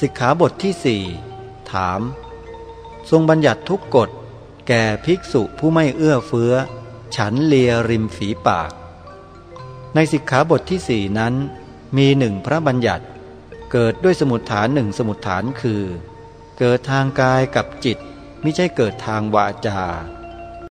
สิกขาบทที่สี่ถาม ทรงบัญญัติทุกกฎ แก่ภิกษุผู้ไม่เอื้อเฟื้อ ฉันเลียริมฝีปาก ในสิกขาบทที่สี่นั้น มีหนึ่งพระบัญญัติ เกิดด้วยสมุดฐานหนึ่งสมุดฐานคือ เกิดทางกายกับจิต ไม่ใช่เกิดทางวาจา